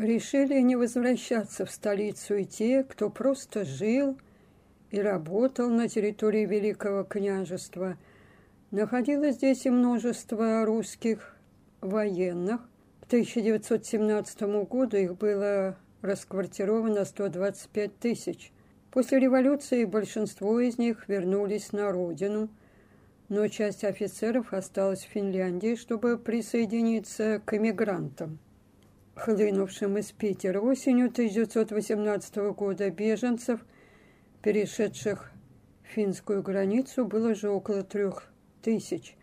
Решили не возвращаться в столицу и те, кто просто жил и работал на территории Великого княжества. Находилось здесь и множество русских военных. К 1917 году их было расквартировано 125 тысяч. После революции большинство из них вернулись на родину, но часть офицеров осталась в Финляндии, чтобы присоединиться к эмигрантам. Хлынувшим из Питера осенью 1918 года беженцев, перешедших финскую границу, было же около трех тысяч,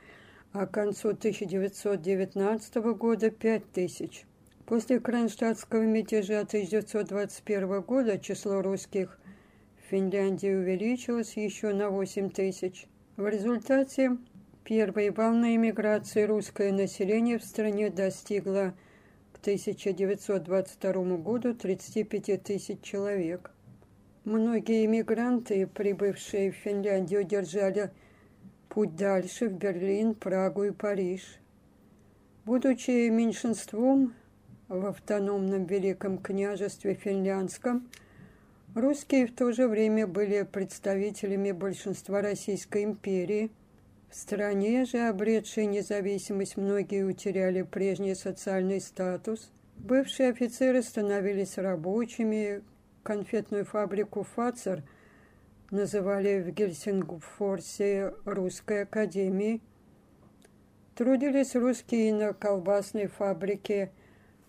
а к концу 1919 года – пять тысяч. После Кронштадтского мятежа 1921 года число русских в Финляндии увеличилось еще на 8 тысяч. В результате первой волны иммиграции русское население в стране достигло к 1922 году 35 тысяч человек. Многие иммигранты, прибывшие в Финляндию, держали путь дальше в Берлин, Прагу и Париж. Будучи меньшинством, в автономном Великом княжестве Финляндском, русские в то же время были представителями большинства Российской империи. Стране же, обретшей независимость, многие утеряли прежний социальный статус. Бывшие офицеры становились рабочими, конфетную фабрику «Фацер» называли в Гельсингфорсе русской академией. Трудились русские на колбасной фабрике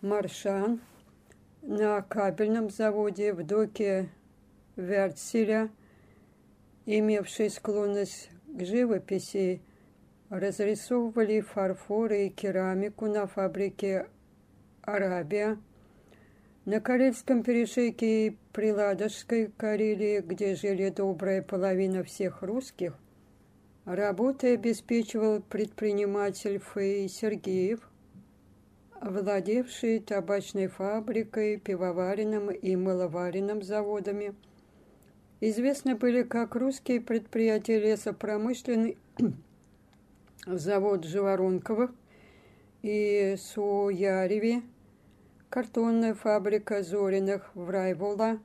Маршан на кабельном заводе в доке Вертселя, имевший склонность к живописи, разрисовывали фарфоры и керамику на фабрике «Арабия», на Карельском перешейке и Приладожской Карелии, где жили добрая половина всех русских, работой обеспечивал предприниматель Фей Сергеев – владевший табачной фабрикой, пивоваренным и мыловаренным заводами. Известны были как русские предприятия лесопромышленный завод Живоронковых и Суяреве, картонная фабрика Зориных в Райвола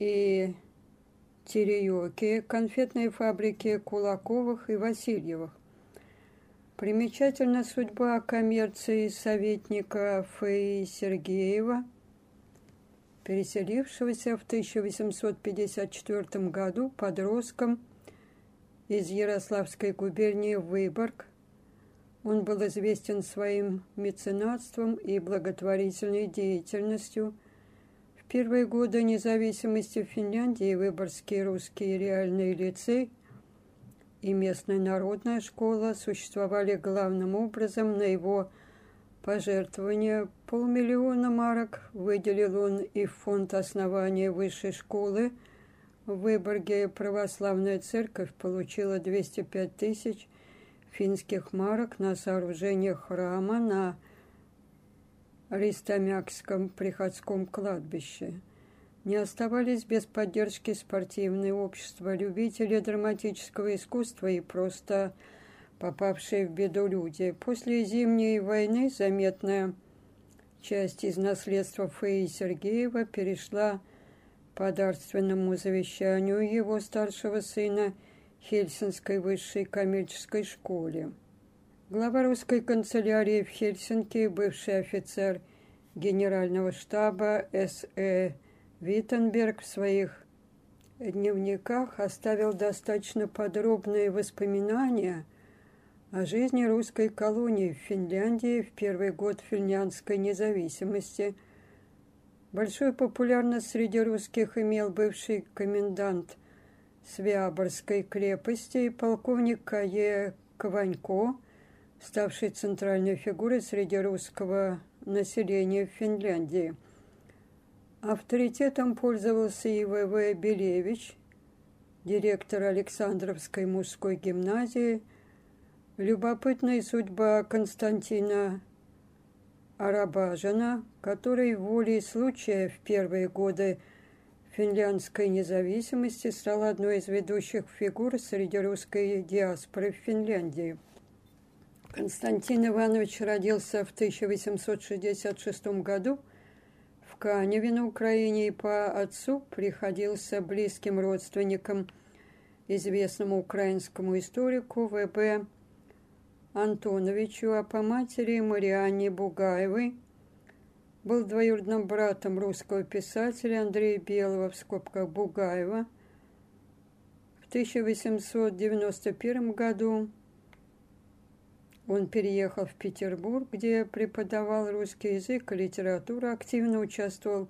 и Тереёки, конфетные фабрики Кулаковых и Васильевых. Примечательна судьба коммерции советника Феи Сергеева, переселившегося в 1854 году подростком из Ярославской губернии в Выборг. Он был известен своим меценатством и благотворительной деятельностью. В первые годы независимости Финляндии Выборгский русский реальный лицей и местная народная школа существовали главным образом на его пожертвования. Полмиллиона марок выделил он и в фонд основания высшей школы. В Выборге православная церковь получила 205 тысяч финских марок на сооружение храма на Ристомякском приходском кладбище не оставались без поддержки спортивные общества, любители драматического искусства и просто попавшие в беду люди. После Зимней войны заметная часть из наследства Феи Сергеева перешла по дарственному завещанию его старшего сына Хельсинской высшей коммерческой школе. Глава русской канцелярии в Хельсинки, бывший офицер генерального штаба С.Э. Виттенберг в своих дневниках оставил достаточно подробные воспоминания о жизни русской колонии в Финляндии в первый год финляндской независимости. Большую популярность среди русских имел бывший комендант Свяборской крепости и полковник Кае Кованько, ставший центральной фигурой среди русского населения в Финляндии – Авторитетом пользовался и В.В. Белевич, директор Александровской мужской гимназии. Любопытная судьба Константина Арабажина, который волей случая в первые годы финляндской независимости стал одной из ведущих фигур среди русской диаспоры в Финляндии. Константин Иванович родился в 1866 году – Каневе на Украине и по отцу приходился близким родственником известному украинскому историку В.Б. Антоновичу, а по матери Марианне Бугаевой был двоюродным братом русского писателя Андрея Белого в скобках Бугаева. В 1891 году он переехал в Петербург, где преподавал русский язык и литературу, активно участвовал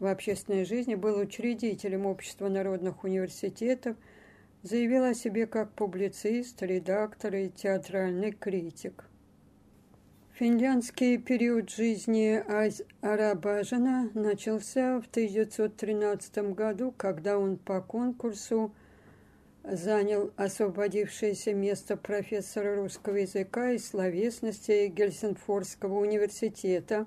в общественной жизни, был учредителем Общества народных университетов, заявил о себе как публицист, редактор и театральный критик. Финляндский период жизни Арабажина начался в 1913 году, когда он по конкурсу занял освободившееся место профессора русского языка и словесности Гельсинфорского университета.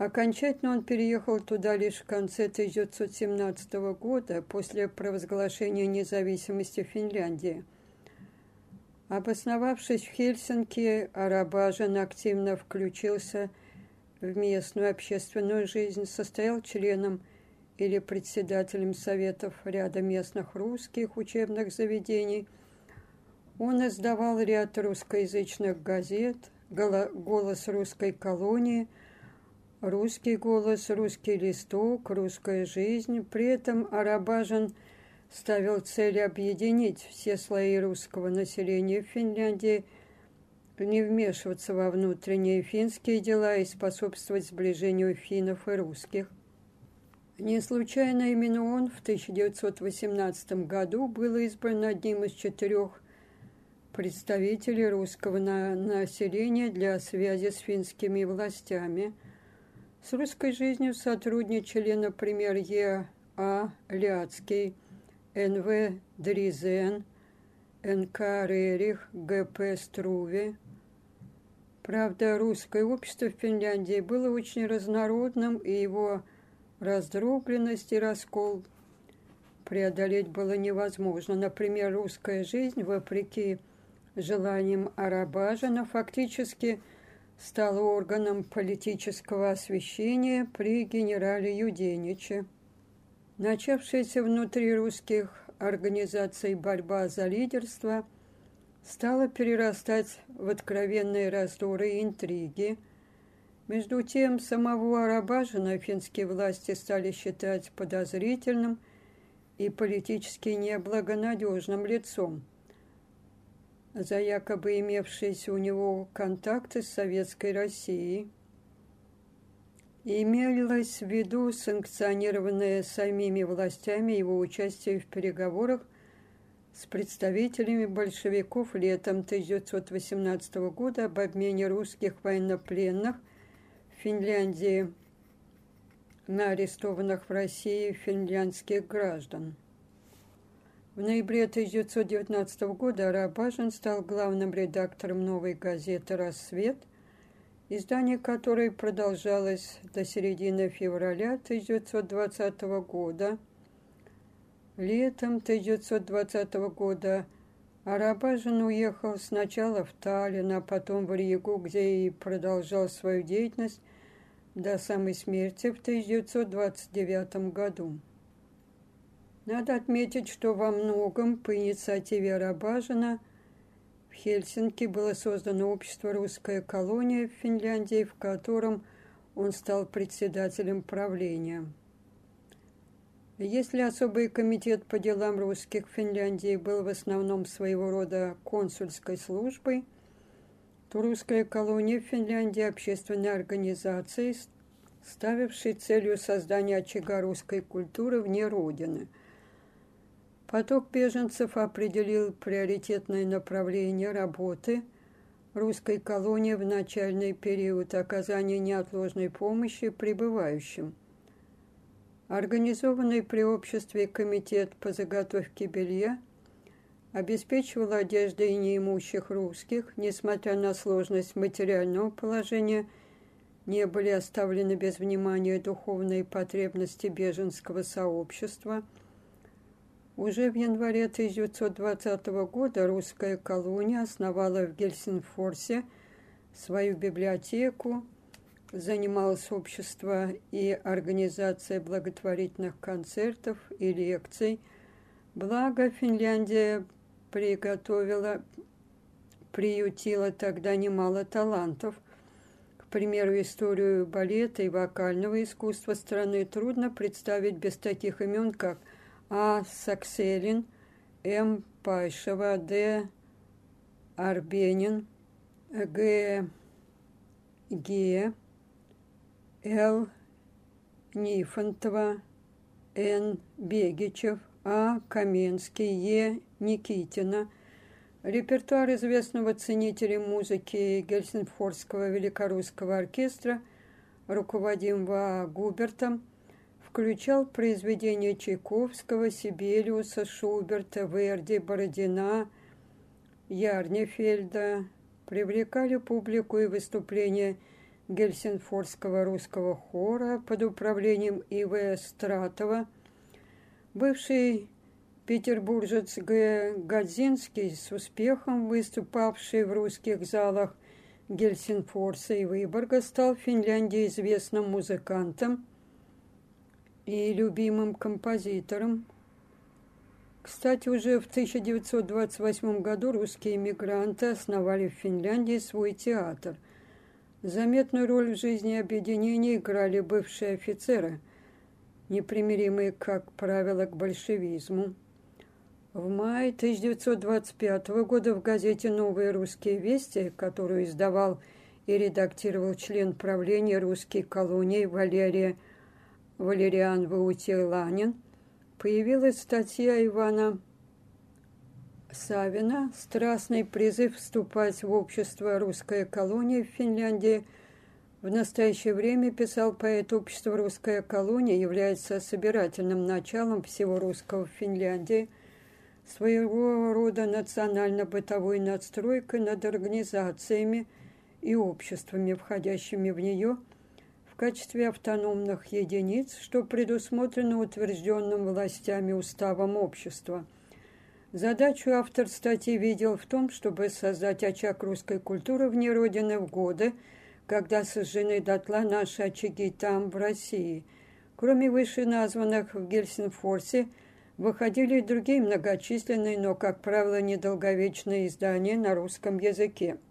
Окончательно он переехал туда лишь в конце 1917 года, после провозглашения независимости Финляндии. Обосновавшись в Хельсинки, Арабажин активно включился в местную общественную жизнь, состоял членом или председателем советов ряда местных русских учебных заведений. Он издавал ряд русскоязычных газет, «Голос русской колонии», «Русский голос», «Русский листок», «Русская жизнь». При этом Арабажин ставил цель объединить все слои русского населения в Финляндии, не вмешиваться во внутренние финские дела и способствовать сближению финнов и русских. Не случайно именно он в 1918 году был избран одним из четырех представителей русского на населения для связи с финскими властями. С русской жизнью сотрудничали, например, Е.А. Ляцкий, Н.В. Дризен, Н.К. Рерих, Г.П. Струве. Правда, русское общество в Финляндии было очень разнородным, и его Раздробленность и раскол преодолеть было невозможно. Например, русская жизнь, вопреки желаниям Арабажина, фактически стала органом политического освещения при генерале Юдениче. Начавшаяся внутри русских организаций борьба за лидерство стала перерастать в откровенные раздоры и интриги – между тем, самого Арабажина финские власти стали считать подозрительным и политически неблагонадежным лицом за якобы имевшиеся у него контакты с Советской Россией. Имелось в виду санкционированное самими властями его участие в переговорах с представителями большевиков летом 1918 года об обмене русских военнопленных Финляндии на арестованных в России финляндских граждан. В ноябре 1919 года Арабажин стал главным редактором новой газеты «Рассвет», издание которой продолжалось до середины февраля 1920 года. Летом 1920 года Арабажин уехал сначала в Таллин, а потом в Ригу, где и продолжал свою деятельность до самой смерти в 1929 году. Надо отметить, что во многом по инициативе Арабажина в Хельсинки было создано общество «Русская колония» в Финляндии, в котором он стал председателем правления. Если особый комитет по делам русских в Финляндии был в основном своего рода консульской службой – то русская колония в Финляндии общественной организации, ставившей целью создания очага русской культуры вне Родины. Поток беженцев определил приоритетное направление работы русской колонии в начальный период оказания неотложной помощи прибывающим. Организованный при обществе комитет по заготовке белья – обеспечивала одеждой неимущих русских, несмотря на сложность материального положения, не были оставлены без внимания духовные потребности беженского сообщества. Уже в январе 1920 года русская колония основала в Гельсинфорсе свою библиотеку, занималось общество и организация благотворительных концертов и лекций. Благо Финляндия приготовила, приютила тогда немало талантов. К примеру, историю балета и вокального искусства страны трудно представить без таких имен, как А. Сакселин, М. Пайшева, Д. Арбенин, Г. Ге, Л. Нифонтова, Н. Бегичев, А. Каменский, Е. Никитина. Репертуар известного ценителя музыки Гельсинфорского великорусского оркестра, руководимого Губертом, включал произведения Чайковского, Сибелиуса, Шуберта, Верди, Бородина, Ярнефельда, привлекали публику и выступления Гельсинфорского русского хора под управлением И.В. Стратова, бывший петербуржец Г. Годзинский, с успехом выступавший в русских залах Гельсинфорса и Выборга, стал в Финляндии известным музыкантом и любимым композитором. Кстати, уже в 1928 году русские эмигранты основали в Финляндии свой театр. Заметную роль в жизни объединения играли бывшие офицеры, непримиримые, как правило, к большевизму. В мае 1925 года в газете «Новые русские вести», которую издавал и редактировал член правления русской колонии Валерия Валериан Ваутиланин, появилась статья Ивана Савина «Страстный призыв вступать в общество русская колония в Финляндии». В настоящее время, писал поэт, общество русская колония является собирательным началом всего русского в Финляндии, своего рода национально-бытовой надстройкой над организациями и обществами, входящими в нее – качестве автономных единиц, что предусмотрено утвержденным властями уставом общества. Задачу автор статьи видел в том, чтобы создать очаг русской культуры вне Родины в годы, когда сожжены дотла наши очаги там, в России. Кроме вышеназванных в Гельсинфорсе, выходили и другие многочисленные, но, как правило, недолговечные издания на русском языке –